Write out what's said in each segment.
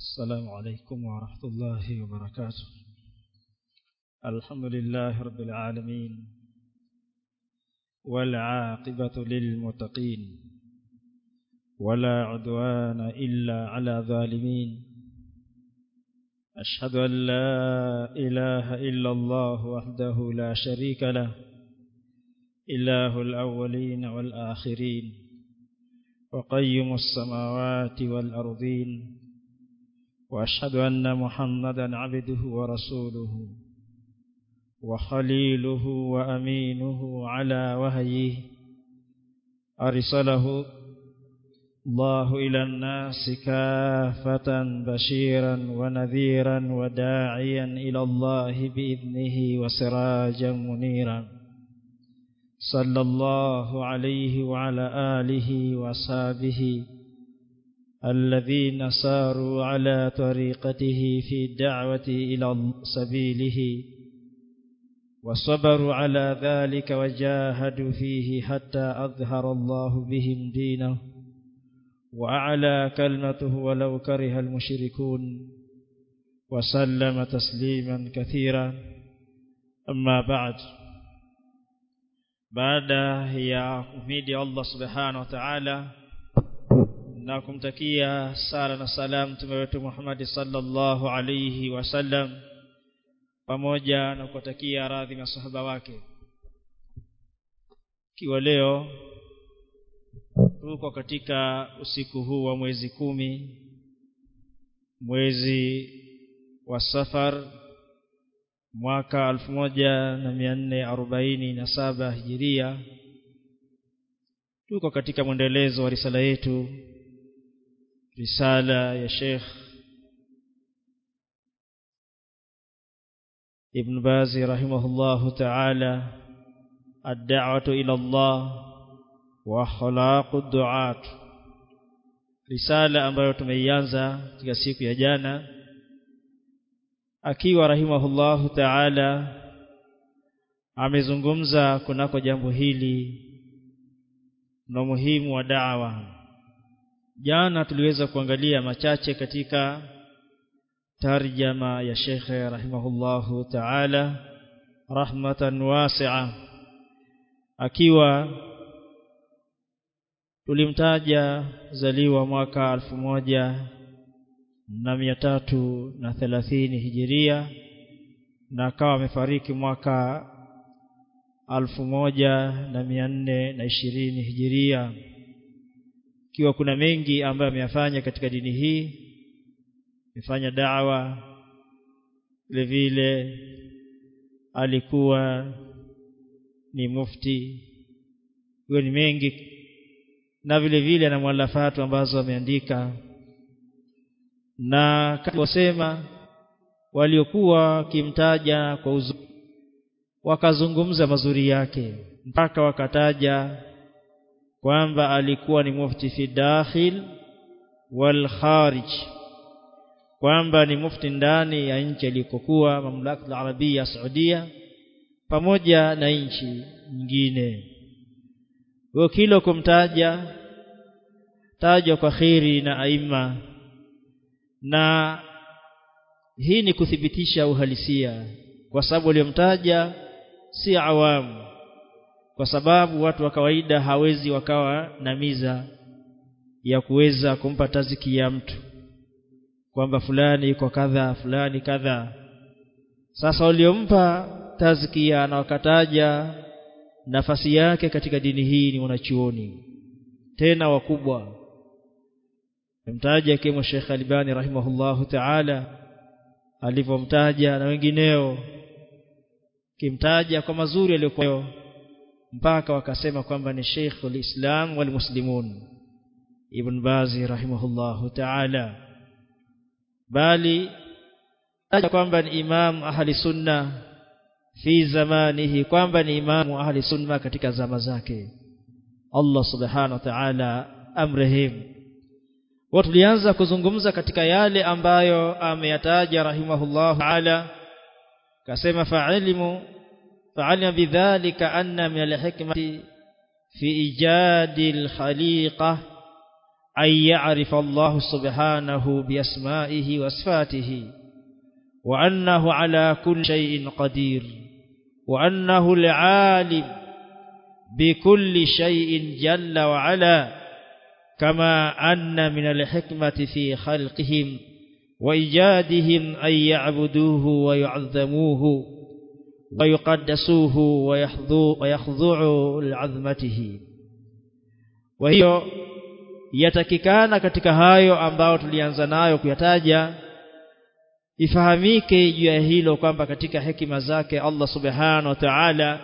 السلام عليكم ورحمة الله وبركاته. الحمد لله رب العالمين والعاقبة للمتقين ولا عدوان إلا على ظالمين. أشهد أن لا إله إلا الله وحده لا شريك له إله الأولين والآخرين وقيم السماوات والأرضين وأشهد أن محمدا عبده ورسوله وخليله وأمينه على وهيه. أرسله الله إلى الناس كافة بشيرا ونذيرا وداعيا إلى الله بإذنه وسراجا منيرا. صلى الله عليه وعلى آله وصحبه الذين ساروا على طريقته في الدعوة إلى سبيله وصبروا على ذلك وجاهدوا فيه حتى أظهر الله بهم دينه وأعلى كلمته ولو كره المشركون وسلم تسليما كثيرا. أما بعد ya kumhidi Allah subhanahu wa ta'ala na kumtakia sala na salam mtume wetu Muhammad sallallahu alayhi wasallam pamoja na kuwatakia radhi masahaba wake. Kiwa leo tuko katika usiku huu wa mwezi kumi mwezi wa safar mwaka 1447 hijiria. Tuko katika mwendelezo wa risala yetu risala ya Sheikh Ibn Bazi rahimahullahu ta'ala ad-da'watu ila Allah wa khalaqu du'at risala ambayo tumeianza katika siku ya jana akiwa rahimahullahu ta'ala amezungumza kunako jambo hili na umuhimu wa da'wa jana tuliweza kuangalia machache katika tarjama ya Sheikh rahimahullahu ta'ala rahmatan wasi'a. Akiwa tulimtaja zaliwa mwaka alfu moja na mia tatu na thelathini hijiria na akawa amefariki mwaka alfu moja na mia nne na ishirini hijiria ikiwa kuna mengi ambayo ameyafanya katika dini hii amefanya dawa vile vile alikuwa ni mufti hiyo ni mengi na vile vile ana mwalafatu ambazo ameandika. Na kama waliokuwa kimtaja kwa uzuri wakazungumza mazuri yake mpaka wakataja kwamba alikuwa ni mufti fi dakhil wal kharij kwamba ni mufti ndani ya nchi alikokuwa mamlaka ya Arabia Saudia pamoja na nchi nyingine. Kwa kilo kumtaja tajwa kwa khiri na aima. Na hii ni kuthibitisha uhalisia kwa sababu aliyomtaja si awamu kwa sababu watu wa kawaida hawezi wakawa na miza ya kuweza kumpa taziki ya mtu. Kwamba fulani kwa kadha fulani kadha. Sasa waliompa tazkia na wakataja nafasi yake katika dini hii ni wanachuoni. Tena wakubwa. Mtaja kimo Sheikh Albani rahimahullahu ta'ala alivyomtaja na wengineo. Kimtaja kwa mazuri aliyokuwa mpaka wakasema kwamba ni Sheikh al-Islam wal Muslimun Ibn Bazi rahimahullahu ta'ala. Bali kwamba ni imam ahli sunna fi zamanihi kwamba ni imam ahli sunna katika zama zake. Allah subhanahu wa ta'ala amrehim wa tulianza kuzungumza katika yale ambayo ameyataja rahimahullahu ta'ala kasema fa'ilimu fa'alima bidhalika anna min al-hikmati fi ijadi al-khaliqa أن يعرف الله سبحانه بأسمائه وصفاته وأنه على كل شيء قدير وأنه العالم بكل شيء جل وعلا كما أن من الحكمة في خلقهم وإيجادهم أن يعبدوه ويعظموه. ويقدسوه ويخضعوا لعظمته وهي yatakikana katika hayo ambayo tulianza nayo kuyataja ifahamike juu ya hilo kwamba katika hekima zake Allah subhanahu wa ta'ala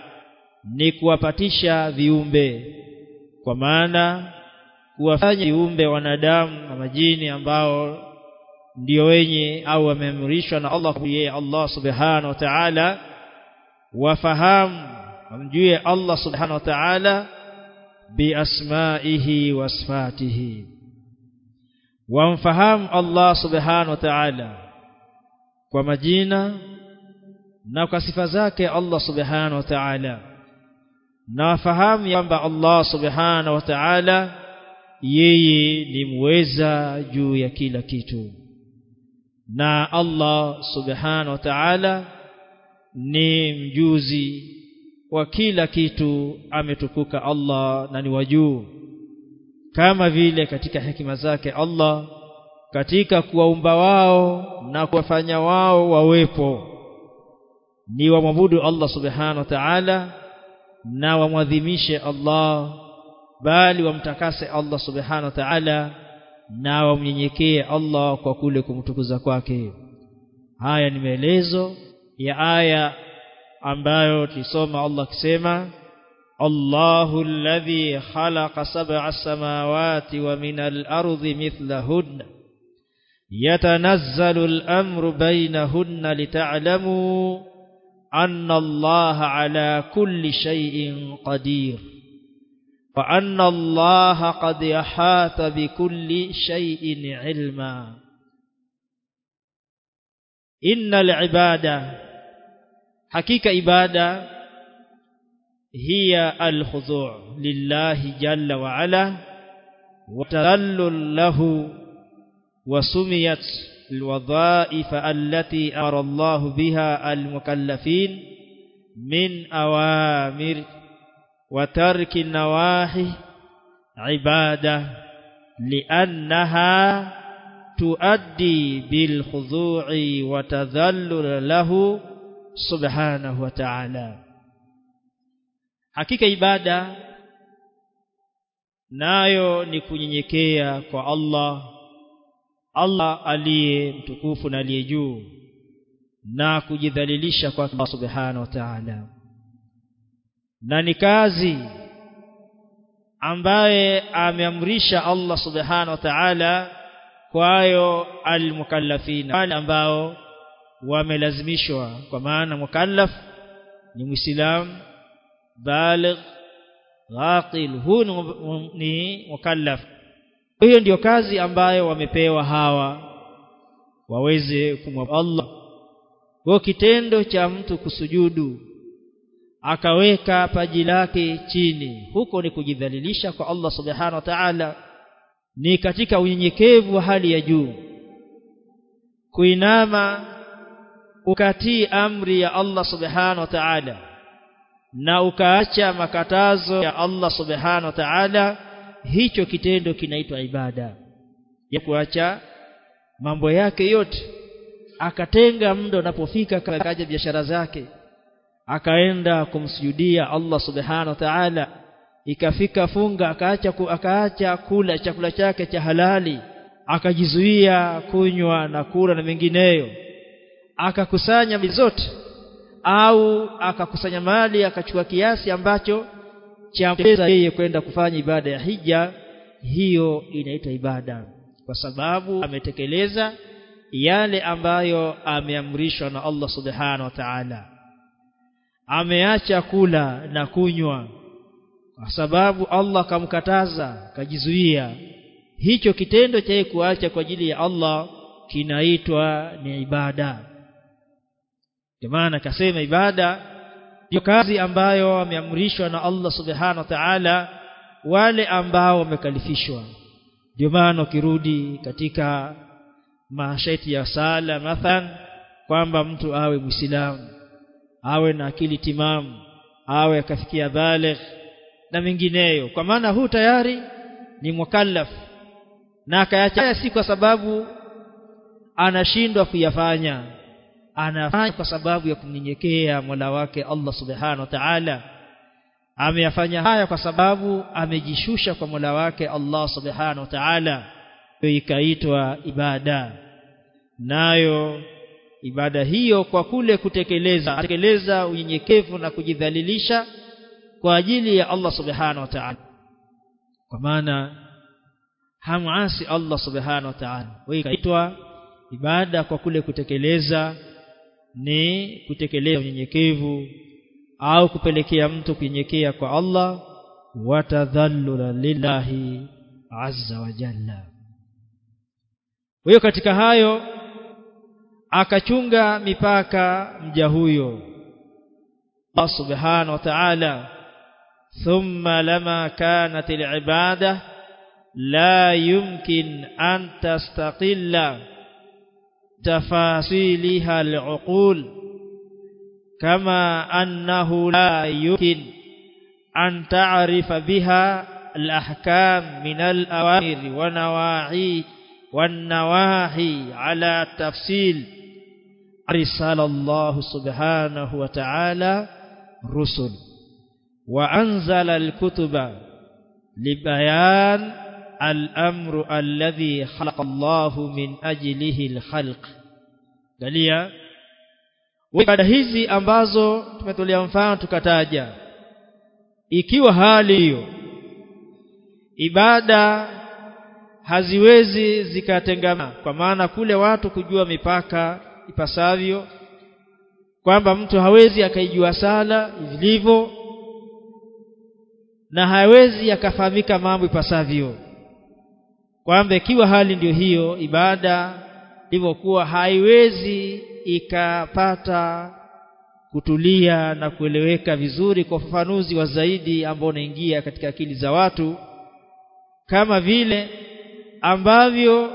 ni kuwapatisha viumbe kwa maana kuwafanya viumbe wanadamu na majini ambao ndio wenye au wameamrishwa na Allah yeye Allah subhanahu wa ta'ala wafahamu wamjue Allah subhanahu wa ta'ala wa sifatihi. Wamfahamu Allah subhanahu wa ta'ala kwa majina na kwa sifa zake Allah subhanahu wa ta'ala. Na wafahamu kwamba Allah subhanahu wa ta'ala yeye ni muweza juu ya kila kitu. Na Allah subhanahu wa ta'ala ni mjuzi wa kila kitu ametukuka Allah na ni wajuu kama vile katika hekima zake Allah katika kuwaumba wao na kuwafanya wao wawepo. Ni wamwabudu Allah subhanahu wa ta'ala na wamwadhimishe Allah bali wamtakase Allah subhanahu wa ta'ala na wamnyenyekee Allah kwa kule kumtukuza kwake. Haya ni maelezo ya aya ambayo tulisoma Allah akisema Allahu alladhi khalaqa sab'a samawati wa minal ardi mithlahunna yatanazzalu al-amru baynahunna lita'lamu anna Allah ala kulli shay'in qadir wa anna Allah qad yahata bikulli shay'in ilma innal ibada hakika lillahi jalla wa ala wa tadallul lahu wa sumiyat الوظائف التي أمر الله بها المكلفين من أوامر وترك النواحي عبادة لأنها تؤدي بالخضوع وتذلل له subhanahu wa ta'ala. Hakika ibada nayo ni kunyenyekea kwa Allah Allah aliye mtukufu na aliye juu na kujidhalilisha kwa Allah subhanahu wa ta'ala. Na ni kazi ambaye ameamrisha Allah subhanahu wa ta'ala kwayo almukallafina wale ambao wamelazimishwa. Kwa maana mukallaf ni muislam baligh ghaqil huu ni mukallaf. Hiyo ndiyo kazi ambayo wamepewa hawa waweze kumwabudu Allah. Kwa kitendo cha mtu kusujudu akaweka paji lake chini huko ni kujidhalilisha kwa Allah subhanahu wa ta'ala. Ni katika unyenyekevu wa hali ya juu. Kuinama ukatii amri ya Allah subhanahu wa ta'ala. Na ukaacha makatazo ya Allah subhanahu wa ta'ala hicho kitendo kinaitwa ibada. Ya kuacha mambo yake yote. Akatenga muda unapofika kaja biashara zake. Akaenda kumsujudia Allah subhanahu wa ta'ala. Ikafika funga akaacha ku, akaacha kula chakula chake cha halali. Akajizuia kunywa na kula na mengineyo akakusanya vizote zote au akakusanya mali akachukua kiasi ambacho champeza yeye kwenda kufanya ibada ya hija hiyo inaitwa ibada. Kwa sababu ametekeleza yale ambayo ameamrishwa na Allah subhanahu wa ta'ala. Ameacha kula na kunywa. Kwa sababu Allah kamkataza kajizuia. Hicho kitendo cha kuacha kwa ajili ya Allah kinaitwa ni ibada kwa maana akasema ibada ndio kazi ambayo wameamrishwa na Allah subhanahu wa ta'ala wale ambao wamekalifishwa. Ndio maana ukirudi katika mashaiti ya sala mathan kwamba mtu awe muislamu awe na akili timamu awe akafikia baligh na mengineyo. Kwa maana huu tayari ni mukallaf na akayacha si kwa sababu anashindwa kuyafanya anafanya kwa sababu ya kumnyenyekea Mola wake Allah Subhanahu wa Ta'ala. Ameyafanya haya kwa sababu amejishusha kwa Mola wake Allah Subhanahu wa Ta'ala. Ikaitwa ibada. Nayo ibada hiyo kwa kule kutekeleza kutekeleza unyenyekevu na kujidhalilisha kwa ajili ya Allah Subhanahu wa Ta'ala. Kwa maana hamuasi Allah Subhanahu wa Ta'ala. Ikaitwa ibada kwa kule kutekeleza ni kutekeleza unyenyekevu au kupelekea mtu kunyenyekea kwa Allah watadhallula lillahi azza wa jalla. Huyo katika hayo akachunga mipaka mja huyo. Allah subhanahu wa ta'ala thumma lama kanat al-ibada la yumkin an tastaqilla تفاصيلها العقول كما أنه لا يمكن أن تعرف بها الأحكام من الأوامر والنواهي والنواهي على تفصيل. أرسل الله سبحانه وتعالى رسل وأنزل الكتب لبيان الأمر الذي خلق الله من أجله الخلق. Galia ibada hizi ambazo tumetolea mfano tukataja. Ikiwa hali hiyo ibada haziwezi zikatengana kwa maana kule watu kujua mipaka ipasavyo kwamba mtu hawezi akaijua sala vilivyo na hawezi akafahamika mambo ipasavyo. Kwamba ikiwa hali ndiyo hiyo ibada ilivyokuwa haiwezi ikapata kutulia na kueleweka vizuri kwa ufafanuzi wa zaidi ambao unaingia katika akili za watu kama vile ambavyo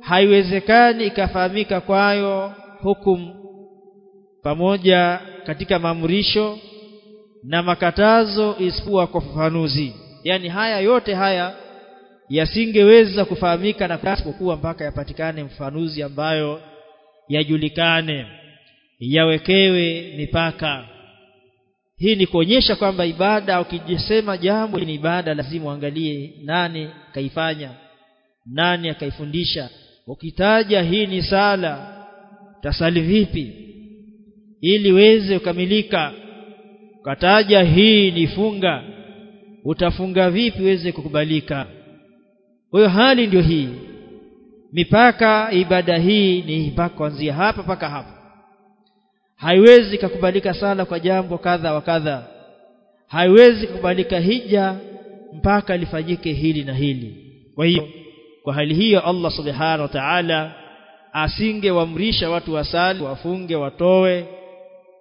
haiwezekani ikafahamika kwayo hukumu pamoja katika maamrisho na makatazo isipokuwa kwa ufafanuzi. Yani haya yote haya yasingeweza kufahamika na isipokuwa mpaka yapatikane mfanuzi ambayo yajulikane yawekewe mipaka. Hii ni kuonyesha kwamba ibada ukijisema jambo ni ibada lazima uangalie nani kaifanya nani akaifundisha. Ukitaja hii ni sala tasali vipi? Ili weze kukamilika. Ukataja hii ni funga utafunga vipi uweze kukubalika kwa hiyo hali ndio hii. Mipaka ibada hii ni mpaka kuanzia hapa mpaka hapa. Haiwezi kukubalika sala kwa jambo kadha wa kadha. Haiwezi kukubalika hija mpaka lifanyike hili na hili. Kwa hiyo kwa hali hiyo Allah subhanahu wa ta'ala asingewaamrisha watu wasali wafunge watoe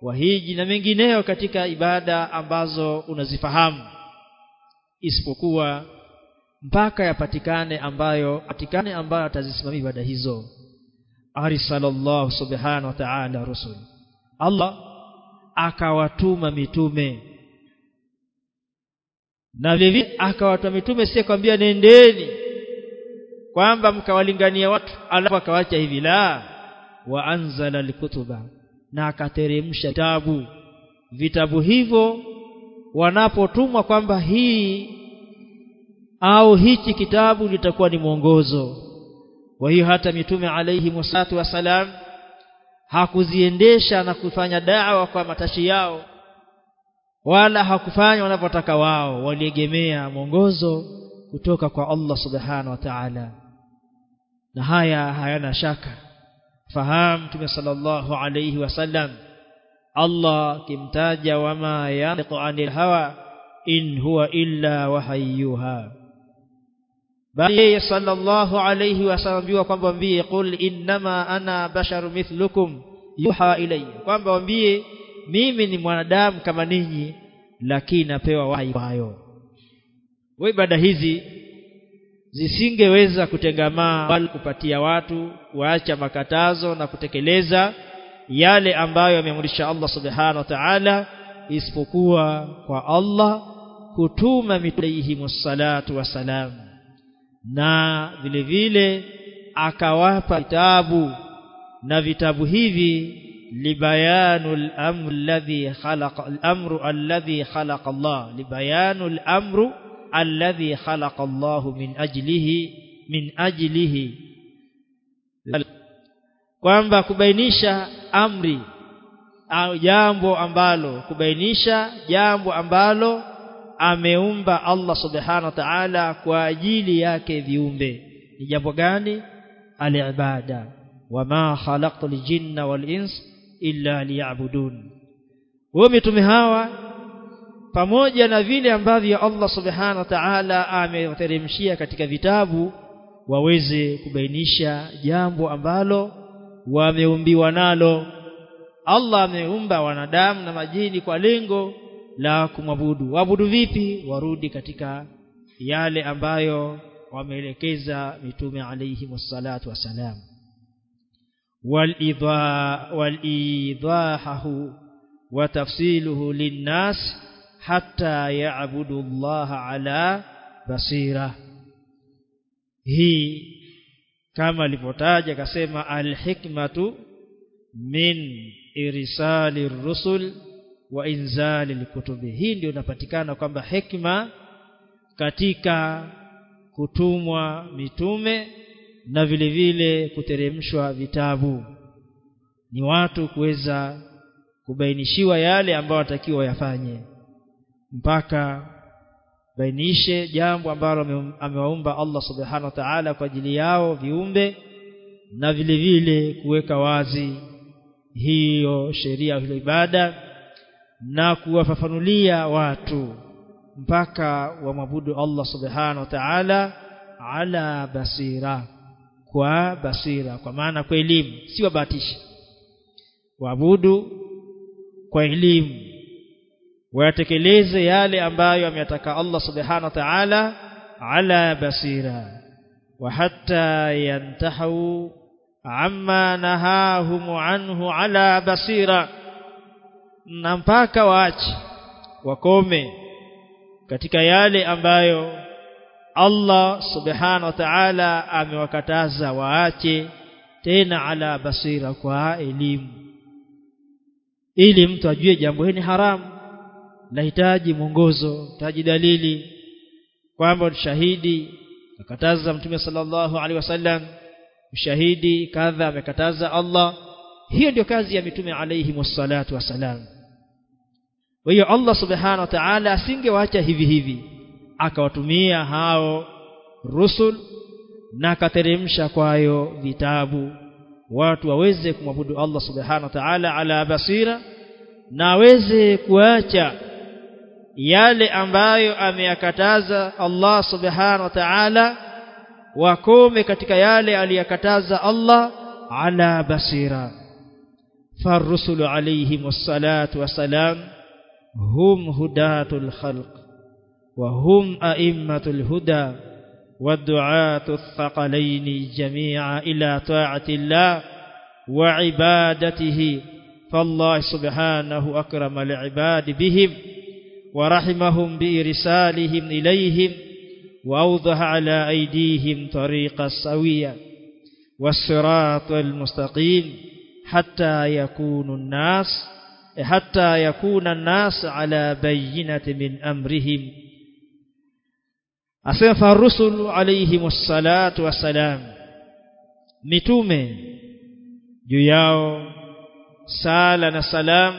wahiji na mengineyo katika ibada ambazo unazifahamu. Isipokuwa mpaka yapatikane ambayo patikane ambayo atazisimamia ibada hizo. Arisalallahu subhanahu wa ta'ala rusul. Allah akawatuma mitume. Na vile akawatuma mitume si kwambia nendeni kwamba mkawalingania watu alafu akawacha hivi la wa anzala alkutuba na akateremsha vitabu. Vitabu hivyo wanapotumwa kwamba hii au hichi kitabu litakuwa ni mwongozo. Kwa hiyo hata mitume alayhi wasallatu wasalam hakuziendesha na kufanya dawa kwa matashi yao wala hakufanya wanavyotaka wao. Waliegemea mwongozo kutoka kwa Allah subhanahu wa ta'ala. Na haya hayana shaka. Fahamu mtume sallallahu alayhi wasallam Allah kimtaja wama yanqu anil hawa in huwa illa wahayyuha bali yeye sallallahu alayhi wasallam kwamba mbie qul innama ana basharu mithlukum yuha ilayya. Kwamba mwambie mimi ni mwanadamu kama ninyi lakini napewa wahi hayo wewe ibada hizi zisingeweza kutengamaa bali kupatia watu kuacha makatazo na kutekeleza yale ambayo ameamrisha Allah subhanahu wa ta'ala isipokuwa kwa Allah kutuma mitume salatu wasalam na vile vile akawapa vitabu na vitabu hivi libayanul amr alladhi khalaqa al-amru alladhi khalaqa Allah. Libayanul amru alladhi khalaqa Allah min ajlihi min ajlihi. Kwamba kubainisha amri au jambo ambalo kubainisha jambo ambalo ameumba Allah subhanahu wa ta'ala kwa ajili yake viumbe. Ni jambo gani? Alibada. Wama khalaqtul jinna wal ins illa liya'budun. Wao mitume hawa pamoja na vile ambavyo Allah subhanahu wa ta'ala amewateremshia katika vitabu waweze kubainisha jambo ambalo wameumbiwa nalo. Allah ameumba wanadamu na majini kwa lengo la kumwabudu. Waabudu vipi? Warudi katika yale ambayo wameelekeza mitume alayhi wassalatu wassalam. Walidahahu wa tafsiluhu linnas hatta ya'budu Allah ala basira. Hii kama alivyotaja akasema alhikmatu min irsali rusul wa inzali likutubi hii ndio inapatikana kwamba hekima katika kutumwa mitume na vile vile kuteremshwa vitabu. Ni watu kuweza kubainishiwa yale ambayo watakiwa yafanye. Mpaka bainishe jambo ambalo amewaumba Allah subhanahu wa ta'ala kwa ajili yao viumbe na vile vile kuweka wazi hiyo sheria hiyo ibada na kuwafafanulia watu mpaka wamwabudu Allah subhanahu wa ta'ala ala basira kwa basira kwa maana kwa elimu si wabatishi. Waabudu kwa elimu wayatekeleze yale ambayo ameyataka Allah subhanahu wa ta'ala ala basira. Wa hatta yantahu amma nahahum anhu ala basira na mpaka waache wakome katika yale ambayo Allah subhanahu wa ta'ala amewakataza waache tena ala basira kwa elimu. Ili mtu ajue jambo hili haramu lahitaji mwongozo hitaji dalili kwamba shahidi. Akataza mtume sallallahu alaihi wasallam ushahidi kadha amekataza Allah. Hiyo ndio kazi ya mitume alayhi wassalatu wasalam kwa hiyo Allah subhanahu wa ta'ala asingewaacha hivi hivi. Akawatumia hao rusul na akateremsha kwayo vitabu. Watu waweze kumwabudu Allah subhanahu wa ta'ala ala basira na aweze kuacha yale ambayo ameyakataza Allah subhanahu wa ta'ala wakome katika yale aliyakataza Allah ala basira. Farrusulu alayhi wassalatu wassalam هم هداة الخلق وهم أئمة الهدى والدعاة الثقلين جميعا إلى طاعة الله وعبادته. فالله سبحانه أكرم العباد بهم ورحمهم بإرسالهم إليهم وأوضح على أيديهم طريق السوية والصراط المستقيم حتى يكون الناس Eh, hatta yakuna nas ala bayyinati min amrihim. Asema farusul alayhi wassalatu wassalam mitume juu yao sala na salam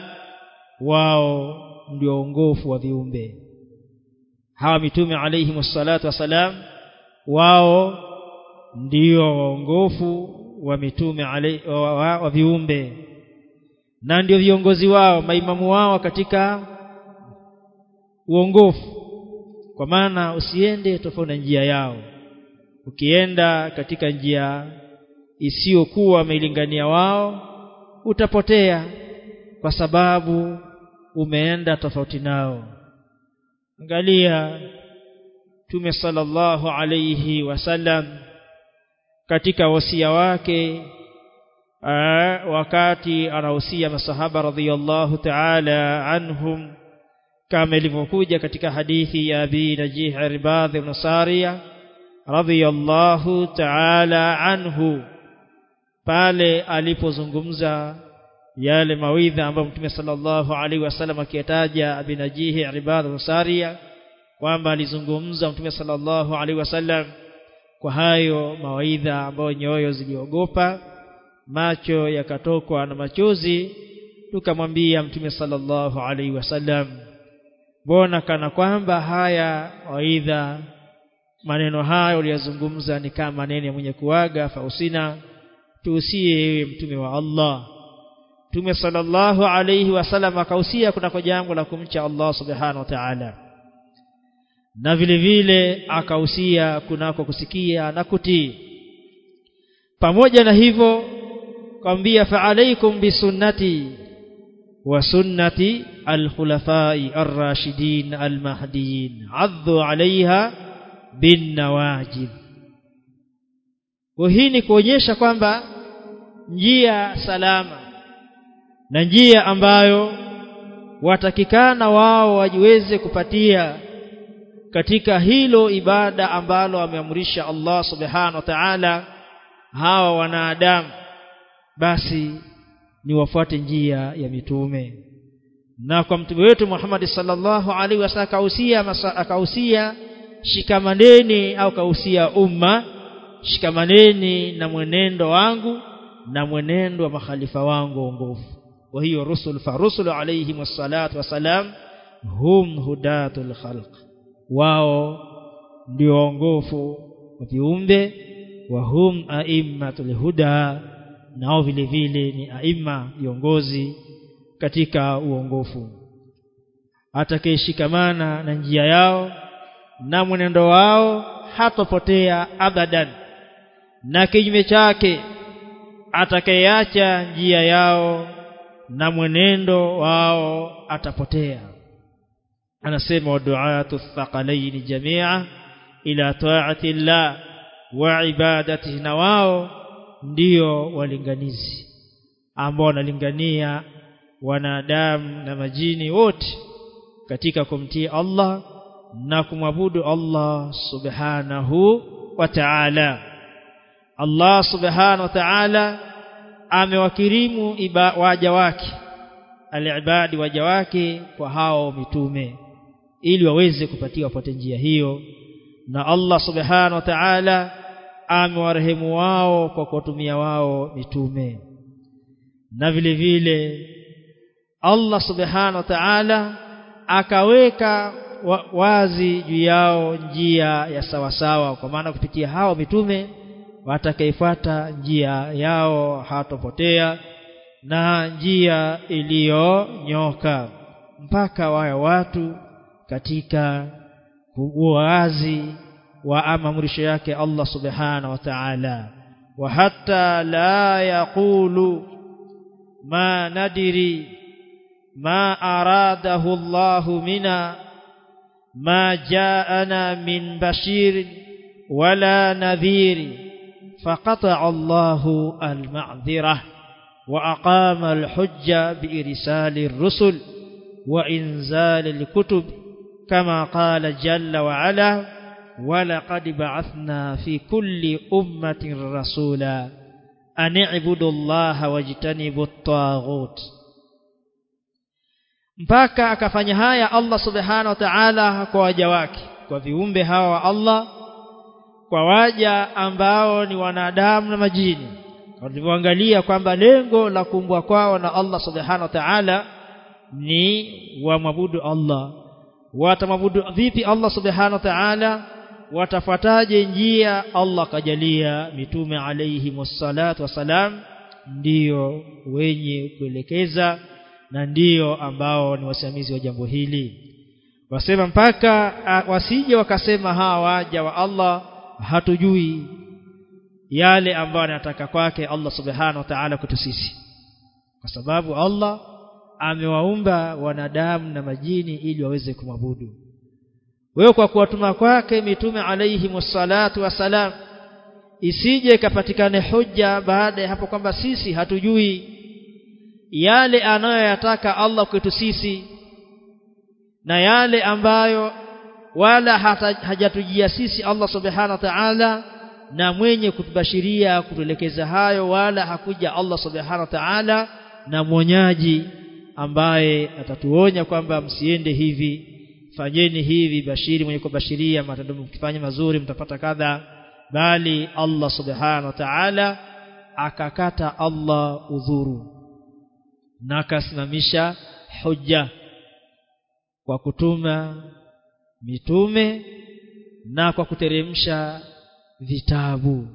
wao ndio ongofu wa viumbe. Hawa mitume alayhi wassalatu wassalam wao ndio waongofu wa mitume wa, wa, wa viumbe na ndio viongozi wao maimamu wao katika uongofu. Kwa maana usiende tofauti na njia yao. Ukienda katika njia isiyokuwa wameilingania wao utapotea kwa sababu umeenda tofauti nao. Angalia Mtume sallallahu alayhi wasallam katika wasia wake wakati anahusia masahaba radhiyallahu ta'ala anhum kama ilivyokuja katika hadithi ya Abi Najih Ribadh ibn Sariya radhiyallahu ta'ala anhu pale alipozungumza yale mawidha ambayo Mtume sallallahu alaihi wasallam akiyataja Abi Najih Ribadh ibn Sariya kwamba alizungumza Mtume sallallahu alaihi wasallam kwa hayo mawaidha ambayo nyoyo ziliogopa macho yakatokwa na machozi tukamwambia Mtume sallallahu alaihi wasallam mbona kana kwamba haya waidha maneno hayo uliyozungumza ni kama maneno ya mwenye kuaga fausina tuusie yeye mtume wa Allah. Mtume sallallahu alaihi wasallam akausia kunako jambo la kumcha Allah subhanahu wa ta'ala. Na vile vile akausia kunako kusikia na kutii. Pamoja na hivyo kwambia fa alaikum bisunnati wa sunnati alkhulafai arrashidin almahdiyin hii ni kuonyesha kwamba njia salama na njia ambayo watakikana wao wajiweze kupatia katika hilo ibada ambalo ameamrisha Allah subhanahu wa ta'ala hawa wanadamu basi ni wafuate njia ya mitume. Na kwa mtume wetu Muhammad sallallahu alaihi wasallam akahusia akahusia shikamaneni au kahusia umma shikamaneni na mwenendo wangu na mwenendo wa makhalifa wangu ongofu kwa hiyo rusul fa rusul alayhi wassalatu wasalam hum hudatul khalq. Wao ndio ongofu wa viumbe wa hum aimmatul huda nao vile vile ni aima viongozi katika uongofu. Atakayeshikamana na njia yao na mwenendo wao hatopotea abadan. Na kinyume chake atakayeacha njia yao na mwenendo wao atapotea. Anasema waduatu thaqalaini jamia ila taati llah wa ibadatihi na wao ndio walinganizi ambao wanalingania wanadamu na majini wote katika kumtii Allah na kumwabudu Allah subhanahu wa ta'ala. Allah subhanahu wa ta'ala amewakirimu waja wake alibadi waja wake kwa hao mitume ili waweze kupatiwa wapate njia hiyo. Na Allah subhanahu wa ta'ala amewarehemu wao kwa kuwatumia wao mitume. Na vile vile Allah subhanahu wa ta'ala akaweka wazi juu yao njia ya sawasawa. Kwa maana kupitia hao mitume watakayefuata njia yao hatopotea na njia iliyonyoka. Mpaka wawe watu katika uwazi وأما مرشيك الله سبحانه وتعالى. وحتى لا يقول ما ندري ما أراده الله منا ما جاءنا من بشير ولا نذير. فقطع الله المعذرة وأقام الحجة بإرسال الرسل وإنزال الكتب كما قال جل وعلا ولقد بعثنا في كل أمة رسولا أن اعبدوا الله واجتنبوا الطاغوت mpaka akafanya haya Allah subhanahu wa ta'ala kwa waja wake kwa viumbe hawa wa Allah kwa waja ambao ni wanadamu na majini walivyoangalia kwamba lengo la kuumbwa kwao na Allah subhanahu wa ta'ala ni wamwabudu Allah watamwabudu vipi Allah subhanahu wa ta'ala watafuataje njia Allah kajalia mitume alayhi wassalatu wasalam ndio wenye kuelekeza na ndio ambao ni wasimamizi wa jambo hili. Wasema mpaka wasije wakasema hawa waja wa Allah hatujui yale ambayo anataka kwake Allah subhanahu wa ta'ala kwetu sisi. Kwa sababu Allah amewaumba wanadamu na majini ili waweze kumwabudu wewe kwa kuwatuma kwake mitume alayhi wassalatu wassalam isije ikapatikane hoja baada ya hapo kwamba sisi hatujui yale anayoyataka Allah kwetu sisi na yale ambayo wala hajatujia sisi Allah subhanahu wa ta'ala na mwenye kutubashiria kutuelekeza hayo wala hakuja Allah subhanahu wa ta'ala na mwonyaji ambaye atatuonya kwamba msiende hivi fanyeni hivi bashiri mwenye kubashiria matendo mkifanya mazuri mtapata kadha. Bali Allah subhanahu wa ta'ala akakata Allah udhuru na akasimamisha hujja kwa kutuma mitume na kwa kuteremsha vitabu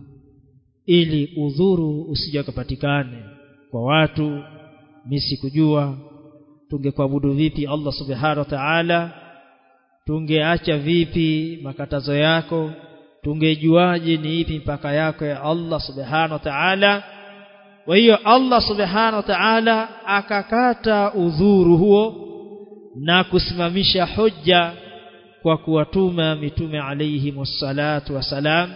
ili udhuru usije kupatikane kwa watu. Mimi sikujua tungekuabudu vipi Allah subhanahu wa ta'ala tungeacha vipi makatazo yako? Tungejuaje ni ipi mpaka yako ya Allah subhanahu wa ta'ala? Kwa hiyo Allah subhanahu wa ta'ala akakata udhuru huo na kusimamisha hoja kwa kuwatuma mitume alayhi wassalatu wasalam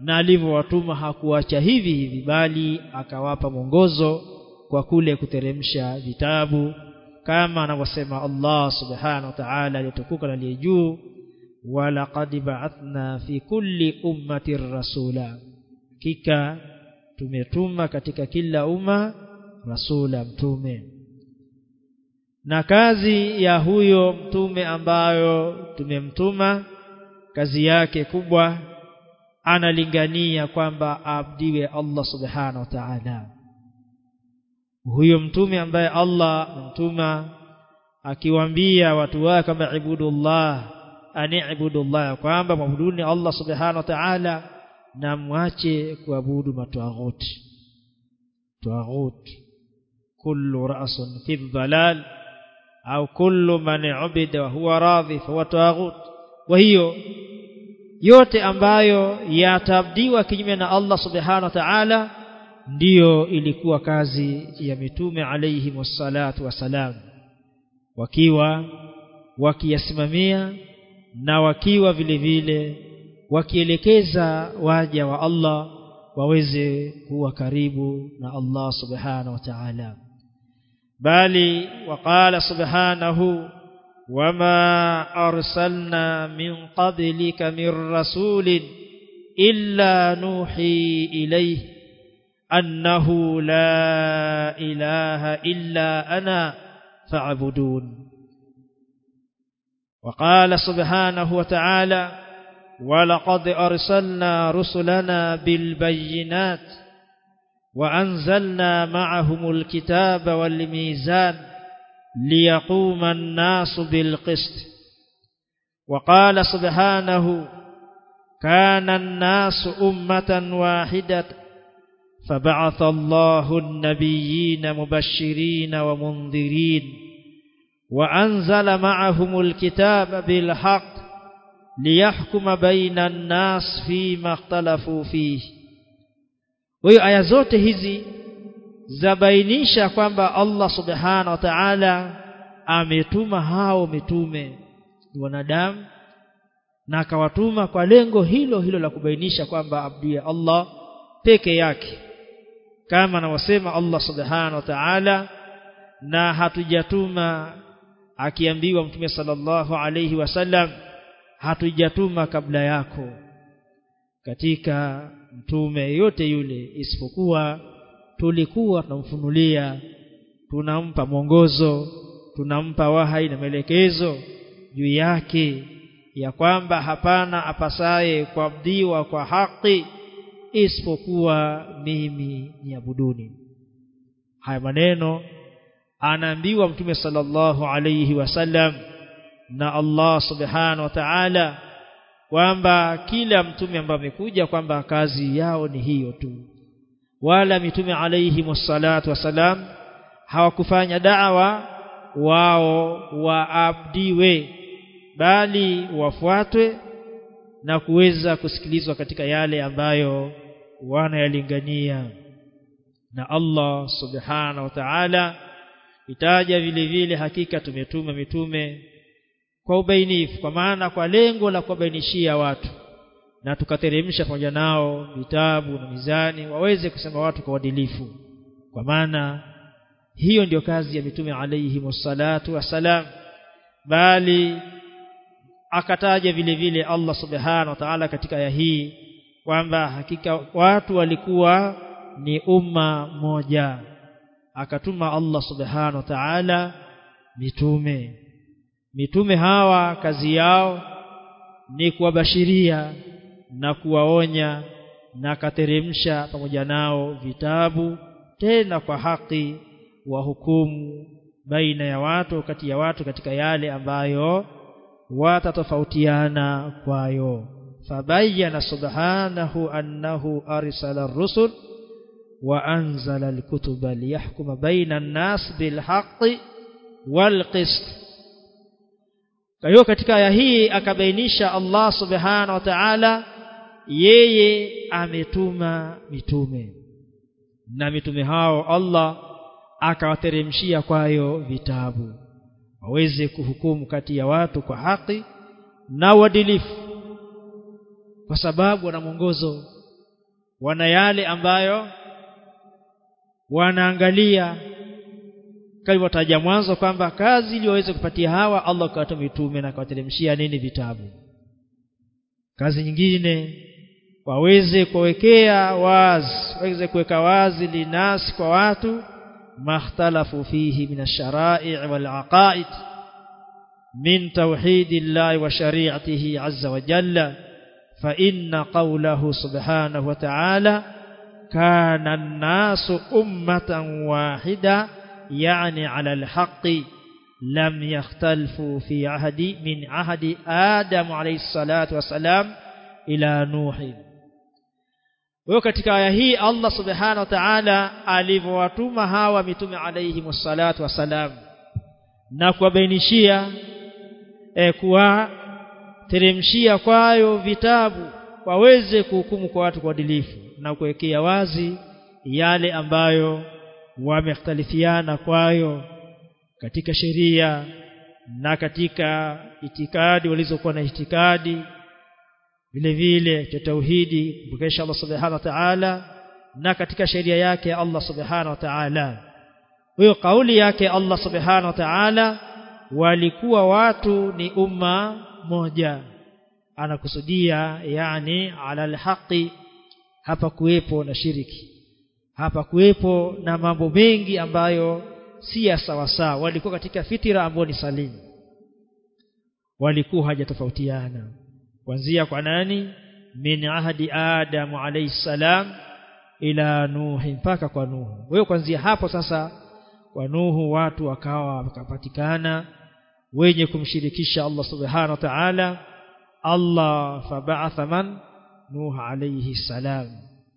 na alivyowatuma hakuacha hivi hivi bali akawapa mwongozo kwa kule kuteremsha vitabu kama anavyosema Allah subhanahu wa ta'ala aliyetukuka na juu walaqad ba'athna fi kulli ummatin rasula kika tumetuma katika kila umma rasula mtume. Na kazi ya huyo mtume ambayo tumemtuma kazi yake kubwa analingania kwamba abdiwe Allah subhanahu wa ta'ala huyo mtume ambaye Allah mtuma akiwaambia watu wake kwamba ibudullah ani'budullah kwamba mwabuduni Allah subhanahu wa ta'ala na mwache kuabudu matwaghuti tawaghut kullu ra'sun fi dhalal au kullu man ubida wa huwa radhi fa huwa kwa hiyo yote ambayo yatabdiwa kinyume na Allah subhanahu wa ta'ala ndiyo ilikuwa kazi ya mitume alayhi wassalatu wassalam. Wakiwa wakiyasimamia na wakiwa vile vile wakielekeza waja wa Allah waweze kuwa karibu na Allah subhanahu wa ta'ala. Bali waqala subhanahu wama arsalna min qablika min rasulin illa nuhi ilayhi أنه لا إله إلا أنا فاعبدون. وقال سبحانه وتعالى ولقد أرسلنا رسلنا بالبينات وأنزلنا معهم الكتاب والميزان ليقوم الناس بالقسط وقال سبحانه كان الناس أمة واحدة فبعث الله النبيين مبشرين ومنذرين وأنزل معهم الكتاب بالحق ليحكم بين الناس فيما اختلفوا فيه. وهي آية زوت هذه زبينيشا كما الله سبحانه وتعالى ametuma هاو mitume wanadamu na akawatuma هلو lengo hilo hilo la kubainisha kwamba kama anavyosema Allah subhanahu wa ta'ala na hatujatuma akiambiwa mtume sallallahu alayhi wasallam hatujatuma kabla yako katika mtume yote yule isipokuwa tulikuwa tunamfunulia tunampa mwongozo tunampa wahai na maelekezo juu yake ya kwamba hapana apasaye kuabdiwa kwa haki isipokuwa mimi niabuduni haya maneno anaambiwa mtume sallallahu alayhi wasallam na Allah subhanahu wa ta'ala kwamba kila mtume ambaye amekuja kwamba kazi yao ni hiyo tu. Wala mitume alayhi wassalatu wasalam hawakufanya da'wa wao waabdiwe bali wafuatwe na kuweza kusikilizwa katika yale ambayo wanayalingania na Allah subhanahu wa ta'ala itaja vile vile hakika tumetuma mitume kwa ubainifu kwa maana kwa lengo la kuwabainishia watu na tukateremsha pamoja nao vitabu na mizani waweze kusema watu kwa uadilifu. Kwa maana hiyo ndiyo kazi ya mitume alayhi wassalatu wassalam. Bali akataja vile vile Allah subhanahu wa ta'ala katika aya hii kwamba hakika watu walikuwa ni umma moja. Akatuma Allah subhanahu wa ta'ala mitume. Mitume hawa kazi yao ni kuwabashiria na kuwaonya na kateremsha pamoja nao vitabu tena kwa haki wa hukumu baina ya watu kati ya watu katika yale ambayo watatofautiana kwayo فبين سبحانه أنه أرسل الرسل وأنزل الكتب ليحكم بين الناس بالحق والقسط. فهو كتك يهي أكبينيش الله سبحانه وتعالى يهي أمتوما متومي نمتومي هاو الله akawateremshia kwayo vitabu. Waweze kuhukumu kati ya watu kwa kwa sababu wana mwongozo. Wana yale ambayo wanaangalia. Kama taja mwanzo kwamba kazi ili waweze kupatia hawa Allah akawatoa mitume na akawateremshia nini? Vitabu. Kazi nyingine waweze kuwekea wazi waweze kuweka wazi linasi kwa watu. Makhtalafu fihi min ash-shara'i' wal 'aqa'id min tauhidillahi wa shari'atihi 'azza wa jalla qawlahu subhanahu wa ta'ala kana an-nasu ummatan wahida يعني على الحق لم يختلفوا في عهد من عهد آدم عليه الصلاة والسلام إلى نوح Kwa katika aya hii Allah Subhanahu wa Ta'ala alivyowatuma hawa mitume alayhi wassalatu wassalam na kuwabainishia e, kuwateremshia kwayo vitabu waweze kuhukumu kwa watu kwa adilifu na kuwekea wazi yale ambayo wamekhtalifiana kwayo katika sheria na katika itikadi walizokuwa na itikadi. Vile vile cha tauhidi mpokesha Allah subhanahu wa ta'ala na katika sheria yake Allah subhanahu wa ta'ala. Hiyo kauli yake Allah subhanahu wa ta'ala walikuwa watu ni umma moja. Anakusudia yani ala alhaqi hapa kuwepo na shiriki. Hapa kuwepo na mambo mengi ambayo si ya sawasawa. Sawa walikuwa katika fitira ambayo ni salimu walikuwa hajatofautiana. Kuanzia kwa nani? Min ahadi adam alayhi salam ila nuhi mpaka kwa nuhu. Wewe kuanzia hapo sasa kwa nuhu watu wakawa wakapatikana wenye kumshirikisha Allah subhanahu wa ta'ala Allah fab'atha man? Nuh alayhi salam.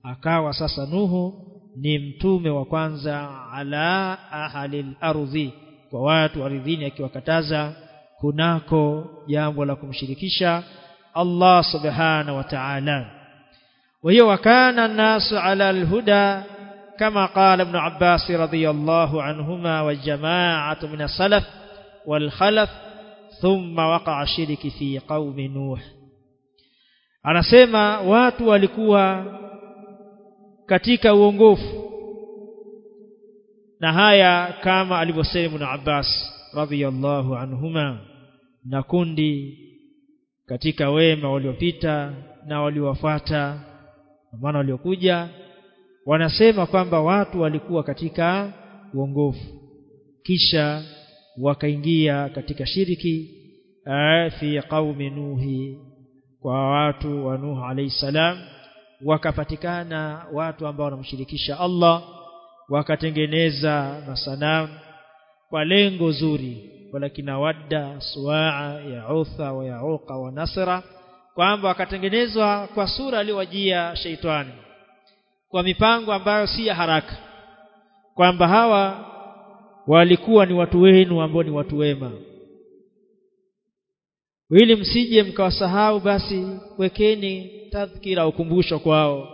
Akawa sasa Nuhu ni mtume wa kwanza ala ahalil ardhi kwa watu ardhini akiwakataza kunako jambo la kumshirikisha Allah subhanahu wa ta'ala. Wa hiyo wakana nasu ala alhuda kama qala ibn Abbas radiyallahu anhuma wa jama'atu min as-salaf والخلف ثم وقع الشرك في قوم نوح anasema watu walikuwa katika uongofu na haya kama alivyosema Ibn Abbas radhiyallahu anhuma na kundi katika wema waliopita na waliowafuata maana waliokuja wanasema kwamba watu walikuwa katika uongofu kisha wakaingia katika shiriki fi qaumi nuhi kwa watu wa nuh alayhi salam. Wakapatikana watu ambao wanamshirikisha Allah wakatengeneza masanamu kwa lengo zuri. Walakin wadda suwaa yautha wa yauqa wa nasra kwamba wakatengenezwa kwa sura aliyowajia sheitani kwa mipango ambayo si ya haraka kwamba hawa walikuwa ni watu wenu ambao ni watu wema. Ili msije mkawasahau basi wekeni tadhkira ukumbusho kwao.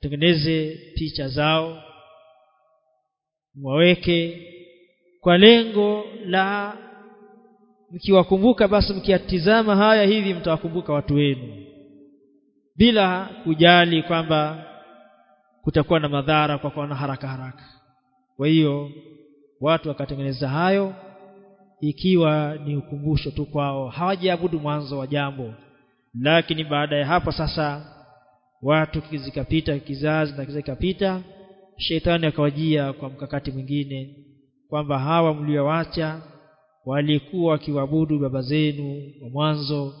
Tengeneze picha zao. Waweke kwa lengo la mkiwakumbuka basi mkiatizama haya hivi mtawakumbuka watu wenu. Bila kujali kwamba kutakuwa na madhara kwa kuwa na haraka haraka kwa hiyo watu wakatengeneza hayo ikiwa ni ukumbusho tu kwao. Hawajaabudu mwanzo wa jambo. Lakini baada ya hapo sasa watu kizikapita kizazi na kizikapita shetani akawajia kwa mkakati mwingine kwamba hawa mliowacha walikuwa wakiwabudu baba zenu wa mwanzo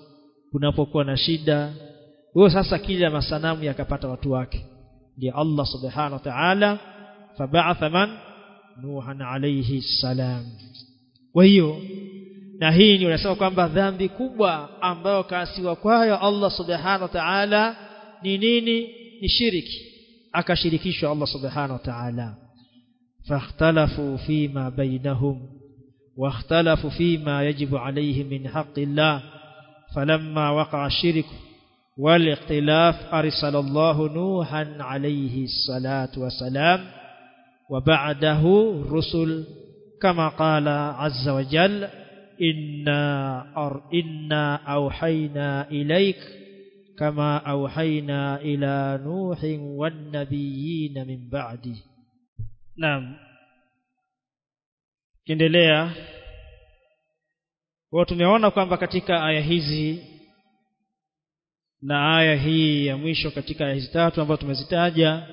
kunapokuwa na shida. Huyo sasa kila masanamu yakapata watu wake. Ndio Allah subhanahu wa ta'ala fab'atha man nuhan alayhi salam kwa hiyo na hii ni unasema kwamba dhambi kubwa ambayo kaasiwa kwayo Allah subhanahu wa ta'ala ni nini ni shiriki akashirikishwa Allah subhanahu wa ta'ala فاختلفوا فيما بينهم واختلفوا فيما يجب عليهم من حق الله فلما وقع الشرك والاختلاف أرسل الله نوحا عليه الصلاة والسلام وبعده الرسل كما قال عز وجل إنا, أر إنا أوحينا إليك كما أوحينا إلى نوح والنبيين من بعده نعم kiendelea kwa tumeona kwamba katika aya hizi na aya hii ya mwisho katika aya hizi tatu ambazo tumezitaja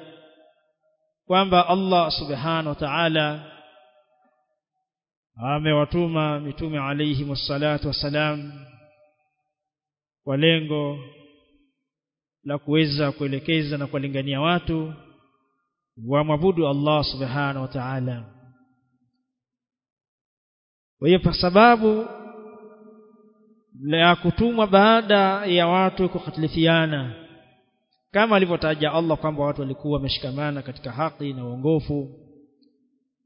kwamba Allah subhanahu wa ta'ala amewatuma mitume alayhi wassalatu wassalam kwa lengo la kuweza kuelekeza na kuwalingania watu wamwabudu Allah subhanahu wa ta'ala. Kwa hiyo kwa sababu la kutumwa baada ya watu kukhtalifiana kama alivyotaja Allah kwamba watu walikuwa wameshikamana katika haki na uongofu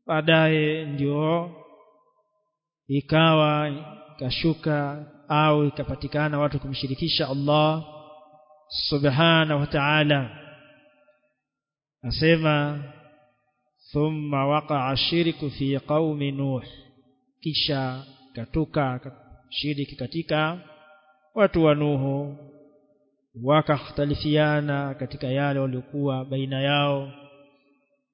baadaye ndio ikawa ikashuka au ikapatikana watu kumshirikisha Allah subhanahu wa ta'ala. Asema thumma waqa'a shirku fi qaumi nuh. Kisha katuka shiriki katika watu wa nuhu wakakhtalifiana katika yale waliokuwa baina yao.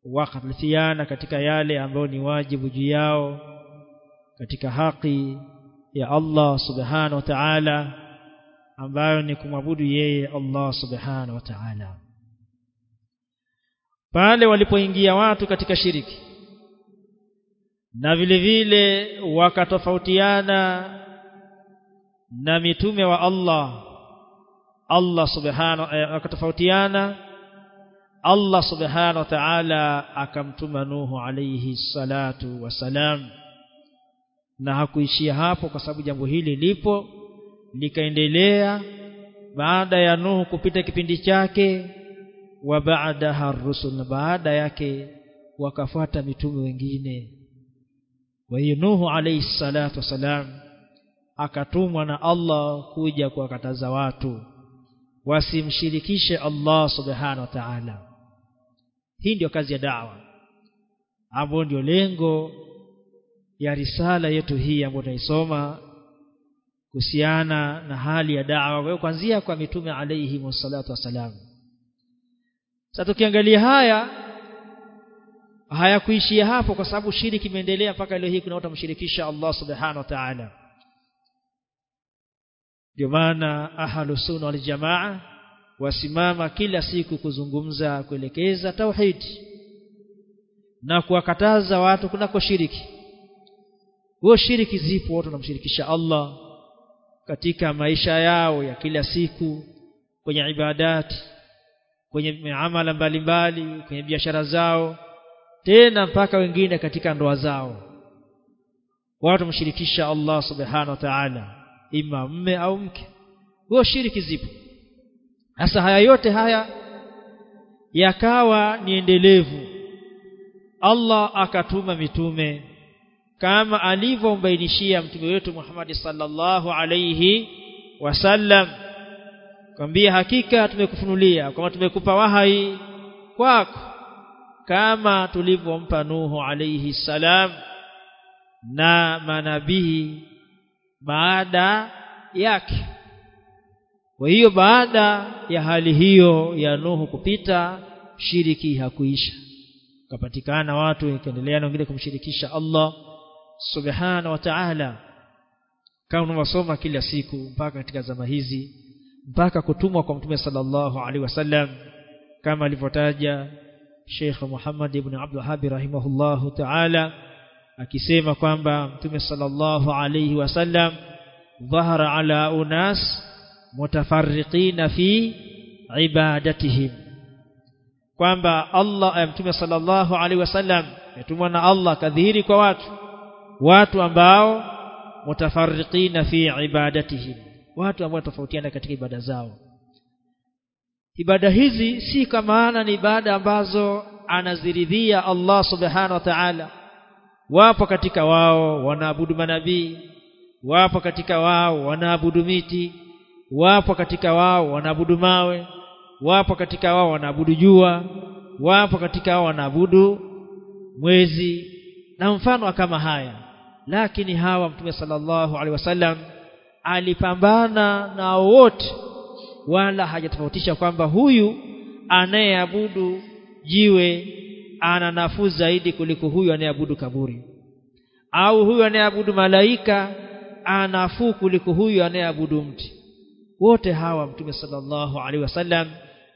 Wakhtalifiana katika yale ambayo ni wajibu juu yao. Katika haki ya Allah subhanahu wa ta'ala ambayo ni kumwabudu yeye Allah subhanahu wa ta'ala. Pale walipoingia watu katika shiriki na vile vile wakatofautiana na mitume wa Allah Allah subhanahu eh, akatofautiana. Allah subhanahu wa ta'ala akamtuma Nuhu alayhi salatu wasalam na hakuishia hapo kwa sababu jambo hili lipo likaendelea. Baada ya Nuhu kupita kipindi chake wa baadaha rusul baada yake wakafuata mitume wengine. Kwa hiyo Nuhu alayhi salatu wasalam akatumwa na Allah kuja kuwakataza watu wasimshirikishe Allah subhanahu wa ta'ala. Hii ndio kazi ya dawa. Ambayo ndio lengo ya risala yetu hii ambayo tunaisoma kuhusiana na hali ya dawa. Kwa kuanzia kwa mitume alayhi wassalatu wassalam. Sasa tukiangalia haya hayakuishia hapo kwa sababu shiriki imeendelea mpaka leo hii kuna watu mshirikisha Allah subhanahu wa ta'ala ndio maana ahlu sunna wal jamaa wasimama kila siku kuzungumza kuelekeza tauhid na kuwakataza watu kunako shiriki huo shiriki zipo watu wanamshirikisha Allah katika maisha yao ya kila siku kwenye ibadati kwenye miamala mbalimbali kwenye biashara zao tena mpaka wengine katika ndoa zao. Watu mshirikisha Allah subhanahu wa ta'ala ima mme au mke. Huo shiriki zipo sasa haya yote haya yakawa ni endelevu. Allah akatuma mitume kama alivyombainishia mtume wetu Muhammad sallallahu alayhi wasallam kwambia hakika tumekufunulia kwamba tumekupa wahai kwako kama tulivyompa Nuhu alayhi salam na manabii baada yake. Kwa hiyo baada ya hali hiyo ya Nuhu kupita shiriki hakuisha. Kapatikana watu ikaendelea na wengine kumshirikisha Allah subhana wa ta'ala. Kama unavyosoma kila siku mpaka katika zama hizi mpaka kutumwa kwa mtume sallallahu alaihi wasallam kama alivyotaja Sheikh Muhammad ibn Abdul Habib rahimahullahu ta'ala akisema kwamba mtume sallallahu alaihi wasallam dhahara ala unas mutafarriqina fi ibadatihim kwamba Allah mtume sallallahu alaihi wasallam yatumwa na Allah kadhihiri kwa watu watu ambao mutafarriqina fi ibadatihim watu ambao tofautiana katika ibada zao ibada hizi si kwa maana ni ibada ambazo anaziridhia Allah subhanahu wa ta'ala wapo katika wao wanaabudu manabii. Wapo katika wao wanaabudu miti. Wapo katika wao wanaabudu mawe. Wapo katika wao wanaabudu jua. Wapo katika wao wanaabudu mwezi. Na mfano kama haya. Lakini hawa mtume sallallahu alaihi wasallam alipambana na wote. Wala hajatofautisha kwamba huyu anayeabudu jiwe ana nafuu zaidi kuliko huyu anayeabudu kaburi. Au huyu anayeabudu malaika anafuu nafuu kuliko huyu anayeabudu mti. Wote hawa mtume sallallahu alaihi wasallam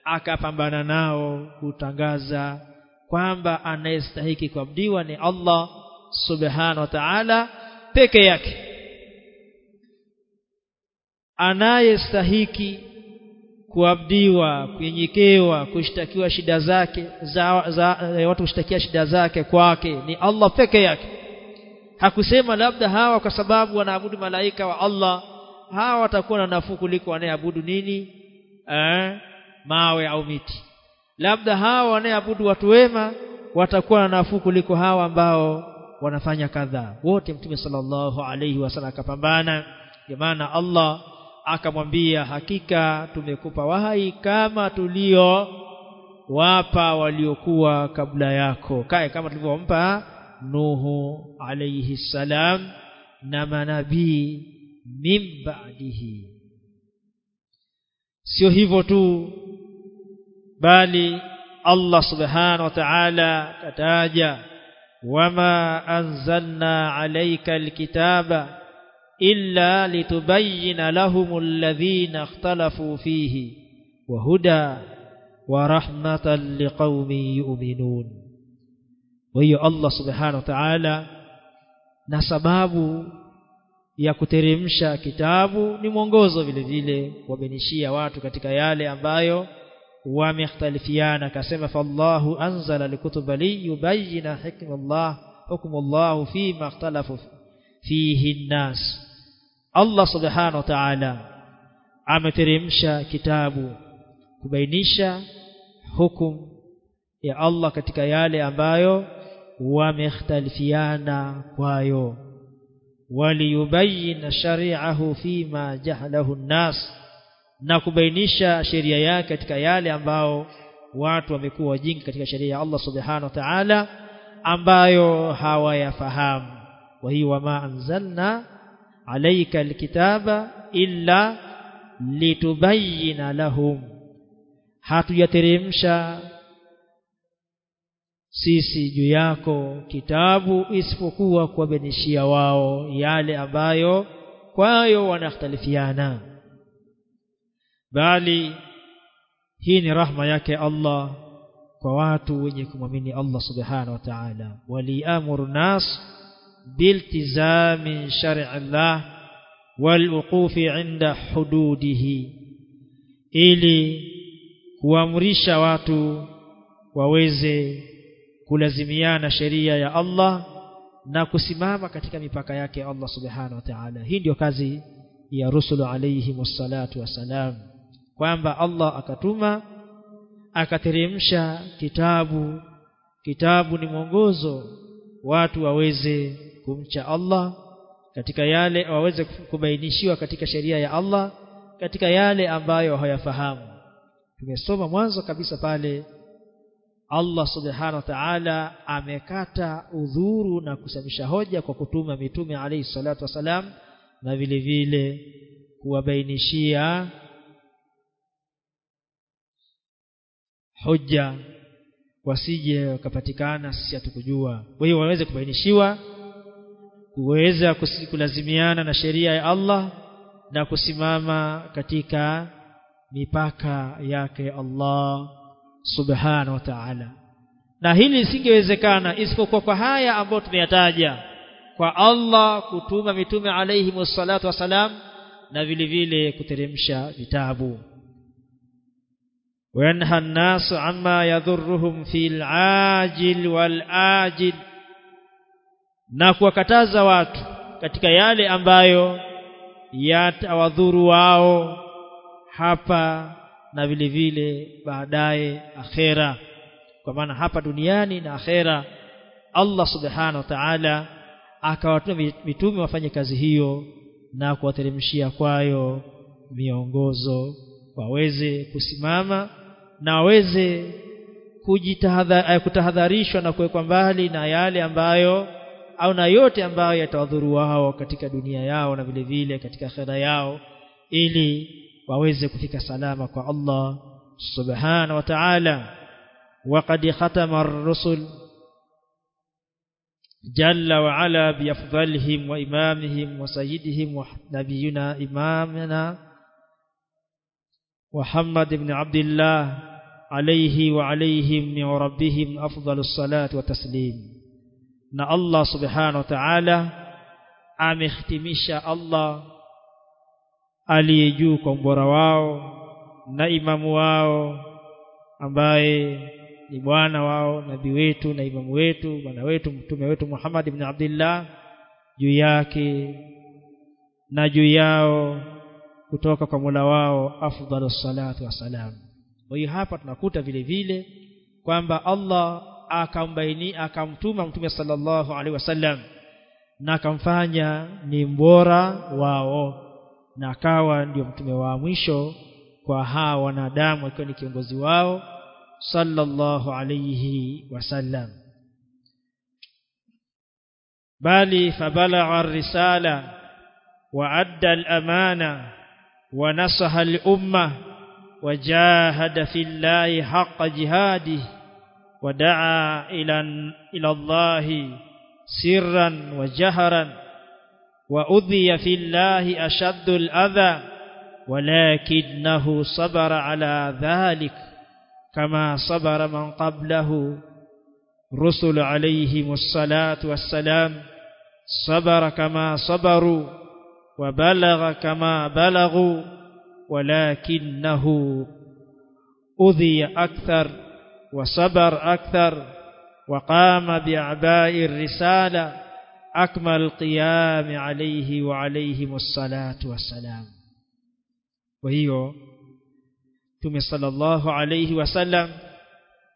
akapambana nao kutangaza kwamba anayestahiki kuabudiwa ni Allah subhanahu wa ta'ala peke yake. Anayestahiki kuabdiwa kunyenyekewa kushtakiwa shida zake za, za watu kushtakia shida zake kwake ni Allah peke yake. Hakusema labda hawa kwa sababu wanaabudu malaika wa Allah hawa watakuwa na nafuu kuliko wanayeabudu nini? Eh, mawe au miti. Labda hawa wanayeabudu watu wema watakuwa na nafuu kuliko hawa ambao wanafanya kadhaa. Wote mtume sallallahu alayhi wasallam akapambana. Kwa maana Allah akamwambia hakika tumekupa wahai kama tulio wapa waliokuwa kabla yako. Kae kama tulivyompa Nuhu alayhi salam na manabii min ba'dihi. Sio hivyo tu bali Allah subhanahu wa ta'ala kataja wama anzalna alayka alkitaba illa litubayyana lahum alladhina ikhtalafu fihi wa huda wa rahmatan liqaumin yu'minun kwa hiyo Allah subhanahu wa ta'ala na sababu ya kuteremsha kitabu ni mwongozo vile vile kuwabenishia watu katika yale ambayo wamekhtalifiana akasema fallahu anzala alkutuba liyubayyana hikmallah hukmullah fima ikhtalafu fihi nnas Allah subhanahu wa ta'ala ameteremsha kitabu kubainisha hukum ya Allah katika yale ambayo wamekhtalifiana kwayo. Waliyubayina shari'ahu fima jahlahu nnas na kubainisha sheria yake katika yale ambao watu wamekuwa wajinga katika sheria ya Allah subhanahu wa ta'ala ambayo hawayafahamu. Wa hiyo wama anzalna alayka alkitaba illa litubayyana lahum. Hatujateremsha sisi juu yako kitabu isipokuwa kuwabenishia wao yale ambayo kwayo wanakhtalifiana bali hii ni rahma yake Allah kwa watu wenye kumwamini Allah subhanahu wa ta'ala. Waliamuru nas biltizami shar'i Allah والوقوف inda hududihi ili kuamrisha watu waweze kulazimiana sheria ya Allah na kusimama katika mipaka yake Allah subhanahu wa ta'ala. Hii ndio kazi ya rusulu alayhi wassalatu wassalam kwamba Allah akatuma akateremsha kitabu. Kitabu ni mwongozo watu waweze kumcha Allah katika yale waweze kubainishiwa katika sheria ya Allah katika yale ambayo hayafahamu. Tumesoma mwanzo kabisa pale Allah subhanahu wa ta'ala amekata udhuru na kusamisha hoja kwa kutuma mitume alayhi salatu wasalam na vile vile kuwabainishia hoja wasije wakapatikana sisi hatukujua. Kwa hiyo waweze kubainishiwa kuweza kulazimiana na sheria ya Allah na kusimama katika mipaka yake Allah subhanahu wa ta'ala na hili lisingewezekana isipokuwa kwa haya ambayo tumeyataja kwa Allah kutuma mitume alayhi wassalatu wasalam na vile vile kuteremsha vitabu وينهى الناس عما يضرهم في العاجل والآجل na kuwakataza watu katika yale ambayo yatawadhuru wao hapa na vile vile baadaye akhera. Kwa maana hapa duniani na akhera Allah subhanahu wa ta'ala akawatuma mitume wafanye kazi hiyo na kuwateremshia kwayo miongozo waweze kusimama na waweze kujitahadharishwa na kuwekwa mbali na yale ambayo au na yote ambayo yatawadhuru wao katika dunia yao na vile vile katika akhera yao ili waweze kufika salama kwa Allah subhanahu wa ta'ala وقد ختم الرسل جل وعلا بأفضلهم وإمامهم وسيدهم ونبينا إمامنا محمد بن عبد الله عليه وعليهم من ربهم أفضل الصلاة والتسليم na Allah subhanahu wa ta'ala amehitimisha Allah aliye juu kwa mbora wao na imamu wao ambaye ni bwana wao nabii wetu na imamu wetu bwana wetu mtume wetu Muhammad ibn Abdullah juu yake na juu yao kutoka kwa Mola wao afdhalus salatu wassalam. Kwa hiyo hapa tunakuta vile vile kwamba Allah akambaini akamtuma mtume sallallahu alaihi wasallam. Na akamfanya ni mbora wao na akawa ndio mtume wa mwisho kwa hawa wanadamu akiwa ni kiongozi wao sallallahu alayhi wasallam. Bali fabalagha ar-risala wa adda al-amana wa nasaha al-umma jihadihi ودعا إلى إلى الله سرا وجهرا وأذي في الله أشد الأذى ولكنه صبر على ذلك كما صبر من قبله رسل عليهم الصلاة والسلام صبر كما صبروا وبلغ كما بلغوا ولكنه أذي أكثر وصبر أكثر وقام بأعباء الرسالة أكمل القيام عليه وعليهم الصلاة والسلام. وهي ثم صلى الله عليه وسلم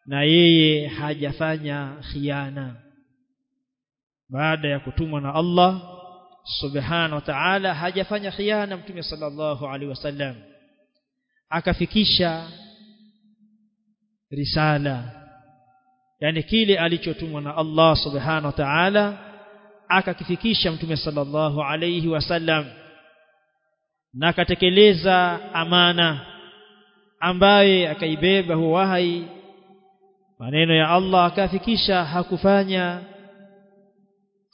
نايي حاجة فانيا خيانا بعد يكتمنا الله سبحانه وتعالى حاجة فانيا خيانا ثم صلى الله عليه وسلم akafikisha risala. Yani kile alichotumwa na Allah subhanahu wa ta'ala akakifikisha mtume sallallahu alayhi wasallam na akatekeleza amana ambaye akaibeba huo wahai. Maneno ya Allah akafikisha hakufanya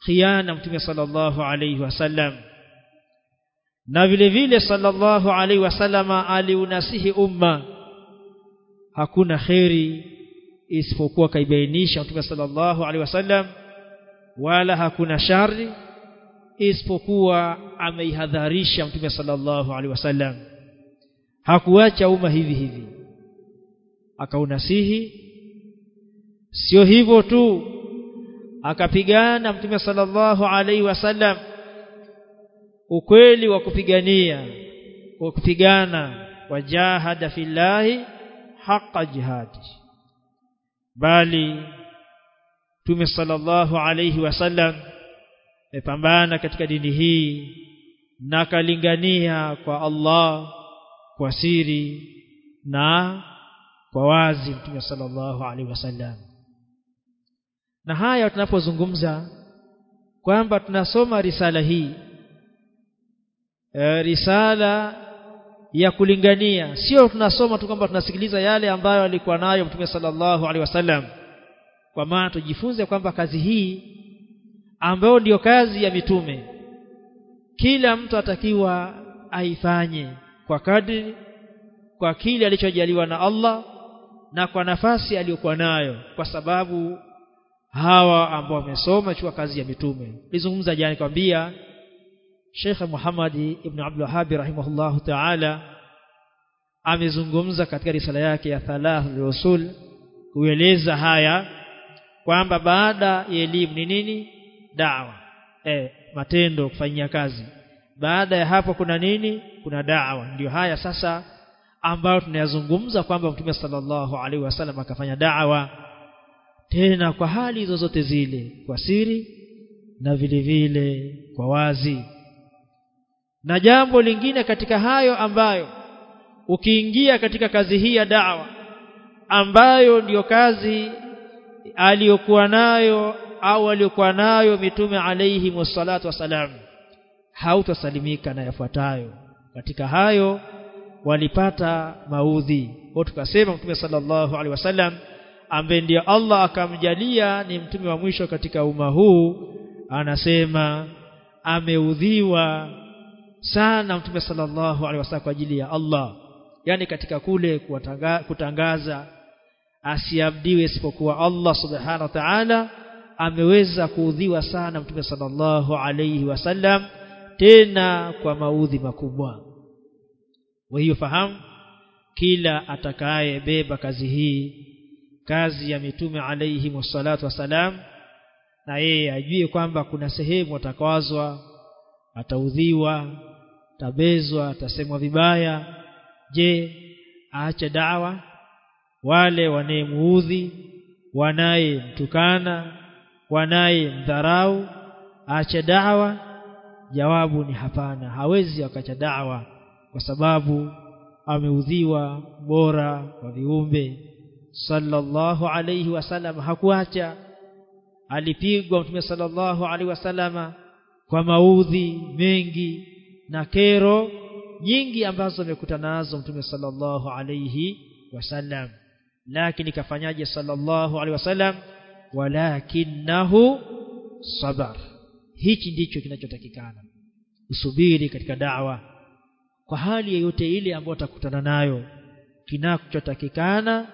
khiana mtume sallallahu alayhi wasallam na vile vile sallallahu alayhi wasallama aliunasihi umma hakuna kheri isipokuwa kaibainisha mtume sallallahu alaihi wasallam wala hakuna shari isipokuwa ameihadharisha mtume sallallahu alaihi wasallam. Hakuacha umma hivi hivi. Akaunasihi sio hivyo tu akapigana mtume sallallahu alaihi wasallam ukweli wa kupigania wa kupigana wajahada fillahi haqa jihadi bali Mtume sallallahu alayhi wasallam amepambana katika dini hii na kalingania kwa Allah kwa siri na kwa wazi Mtume sallallahu alayhi wasallam na haya tunapozungumza kwamba tunasoma risala hii e, risala ya kulingania. Sio tunasoma tu kwamba tunasikiliza yale ambayo alikuwa nayo mtume sallallahu alaihi wasallam. Kwa maana tujifunze kwamba kazi hii ambayo ndiyo kazi ya mitume kila mtu atakiwa aifanye kwa kadri kwa kile alichojaliwa na Allah na kwa nafasi aliyokuwa nayo kwa sababu hawa ambao wamesoma chua kazi ya mitume. Nilizungumza jana nikwambia Sheikh Muhammad ibn Abdul Wahhab rahimahullahu ta'ala amezungumza katika risala yake ya Thalath Rusul kueleza haya kwamba baada ya elimu ni nini? Dawa. Eh matendo kufanyia kazi. Baada ya hapo kuna nini? Kuna dawa. Ndio haya sasa ambayo tunayazungumza kwamba Mtume sallallahu alaihi wasallam akafanya dawa. Tena kwa hali zozote zile kwa siri na vile vile kwa wazi na jambo lingine katika hayo ambayo ukiingia katika kazi hii ya dawa ambayo ndiyo kazi aliyokuwa nayo au aliyokuwa nayo mitume alayhi wassalatu wasalam hautasalimika na yafuatayo. Katika hayo walipata maudhi. Kwa tukasema mtume sallallahu alaihi wasallam ambaye ndiye Allah akamjalia ni mtume wa mwisho katika umma huu anasema ameudhiwa sana mtume sallallahu alaihi wasallam kwa ajili ya Allah. Yani katika kule kutangaza asiabdiwe isipokuwa Allah subhanahu wa ta'ala ameweza kuudhiwa sana mtume sallallahu alaihi wasallam tena kwa maudhi makubwa. Kwa hiyo fahamu kila atakayebeba kazi hii kazi ya mitume alaihi wassalatu wasalam na yeye ajue kwamba kuna sehemu atakwazwa ataudhiwa tabezwa atasemwa vibaya. Je aache dawa? Wale wanayemuudhi wanayemtukana wanayemdharau aache dawa? Jawabu ni hapana. Hawezi akacha dawa kwa sababu ameudhiwa bora wa viumbe. Sallallahu alayhi wasallam hakuacha. Alipigwa mtume sallallahu alayhi wasallama kwa maudhi mengi na kero nyingi ambazo amekutana nazo mtume sallallahu alayhi wasallam. Lakini kafanyaje sallallahu alayhi wasallam? Walakinahu sabar. Hichi ndicho kinachotakikana. Usubiri katika dawa. Kwa hali yoyote ile ambayo utakutana nayo kinachotakikana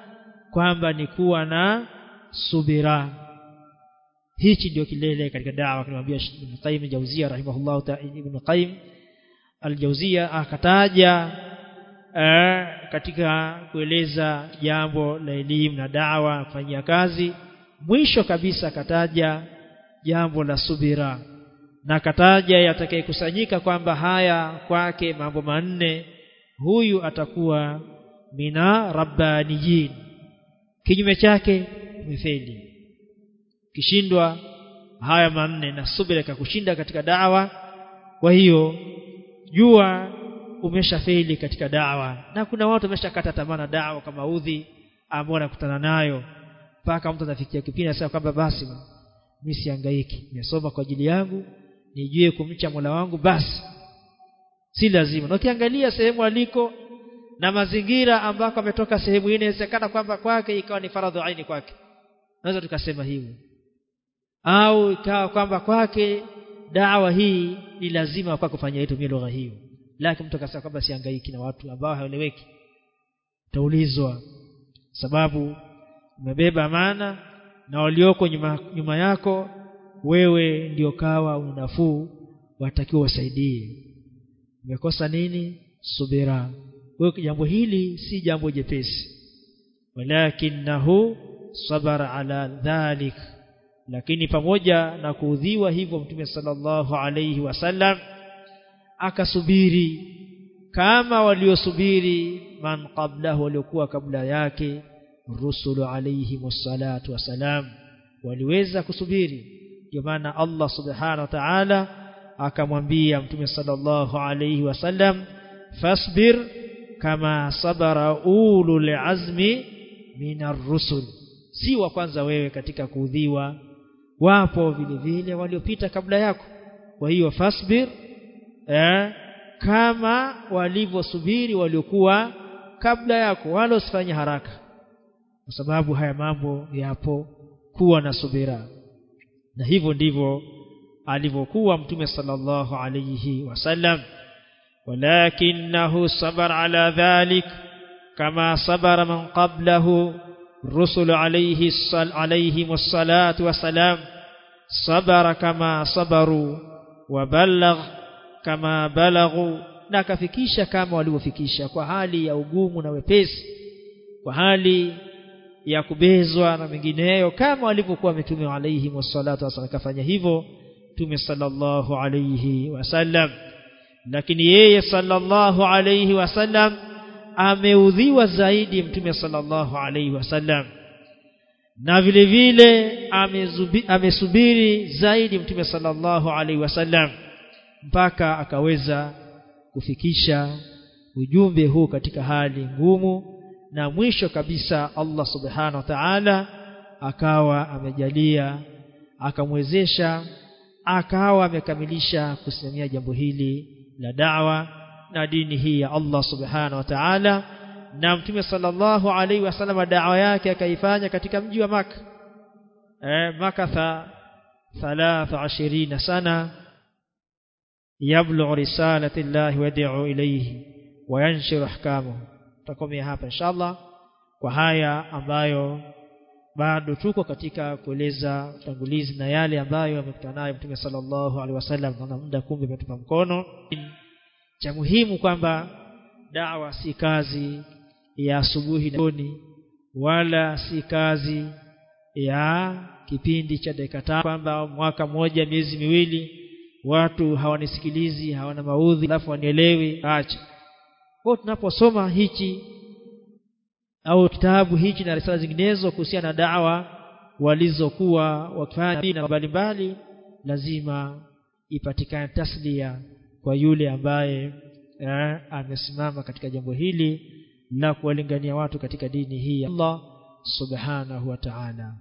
kwamba ni kuwa na subira. Hichi ndio kilele katika dawa kinamwambia Ibn Qayyim Jauzia rahimahullah Ibn Qayyim al-Jauzia eh, katika kueleza jambo la elimu na dawa kufanyia kazi mwisho kabisa akataja jambo la subira. Na akataja yatakayekusanyika kwamba haya kwake mambo manne huyu atakuwa mina rabbaniyin. Kinyume chake mifeli kishindwa haya manne na subira kakushinda katika dawa kwa hiyo jua umeshafeli katika dawa. Na kuna watu wameshakata tamaa na dawa kama udhi ambao anakutana nayo. Mpaka mtu anafikia kipindi anasema kwamba basi mimi sihangaiki nimesoma kwa ajili yangu nijue kumcha Mola wangu basi. Si lazima. Na ukiangalia sehemu aliko na mazingira ambako ametoka sehemu inawezekana kwamba kwake ikawa ni faradhu aini kwake. Naweza tukasema hivyo. Au ikawa kwamba kwake dawa hii ni lazima kwa kufanya itumie lugha hiyo. Lakini mtu akasema kwamba sihangaiki na watu ambao haeleweki utaulizwa sababu umebeba maana na walioko nyuma, nyuma yako wewe ndio kawa unafuu watakiwa wasaidie. Umekosa nini? Subira. Kwa jambo hili si jambo jepesi. Walakinahu sabara ala dhalik lakini pamoja na kuudhiwa hivyo mtume sallallahu alayhi wasallam akasubiri kama waliosubiri man qablahu waliokuwa kabla yake rusulu alayhi wassalatu wasalam waliweza kusubiri. Ndio maana Allah subhanahu wa ta'ala akamwambia mtume sallallahu alayhi wasallam fasbir kama sabara ulul azmi minar rusul. Si wa kwanza wewe katika kuudhiwa wapo vile vile waliopita kabla yako. Kwa hiyo fasbir eh, kama walivyosubiri waliokuwa kabla yako wala usifanye haraka. Kwa sababu haya mambo yapo kuwa na subira. Na hivyo ndivyo alivyokuwa mtume sallallahu alayhi wasallam walakinahu sabar ala dhalik kama sabara man qablahu rusul alayhi alayhi wassalatu wassalam sabara kama sabaru wabalagh kama balaghu na akafikisha kama walivyofikisha kwa hali ya ugumu na wepesi kwa hali ya kubezwa na mengineyo kama walivyokuwa mitume alayhi wassalatu wasallam kafanya hivyo mtume sallallahu alayhi wasallam. Lakini yeye sallallahu alayhi wasallam ameudhiwa zaidi mtume sallallahu alaihi wasallam na vile vile amesubiri zaidi mtume sallallahu alaihi wasallam mpaka akaweza kufikisha ujumbe huu katika hali ngumu. Na mwisho kabisa Allah subhanahu wa ta'ala akawa amejalia akamwezesha akawa amekamilisha kusimamia jambo hili la da'wa na dini hii ya Allah subhanahu wa ta'ala. Na mtume sallallahu alaihi wasallam da'wa yake akaifanya katika mji wa Maka eh makatha 23 sana. Yablu risalati Allah wad'u ilayhi wayanshir ahkamu takomea hapa inshallah kwa haya ambayo bado tuko katika kueleza utangulizi na yale ambayo amekutana nayo Mtume sallallahu alaihi wasallam na muda kumbe umetupa mkono cha muhimu kwamba dawa si kazi ya asubuhi na wala si kazi ya kipindi cha dakika kwamba mwaka mmoja miezi miwili watu hawanisikilizi hawana maudhi alafu wanielewi acha. Kwa tunaposoma hichi au kitabu hichi na risala zinginezo kuhusiana na dawa walizokuwa wakifanya na mbalimbali lazima ipatikane taslia kwa yule ambaye eh, amesimama katika jambo hili na kuwalingania watu katika dini hii ya Allah subhanahu wa ta'ala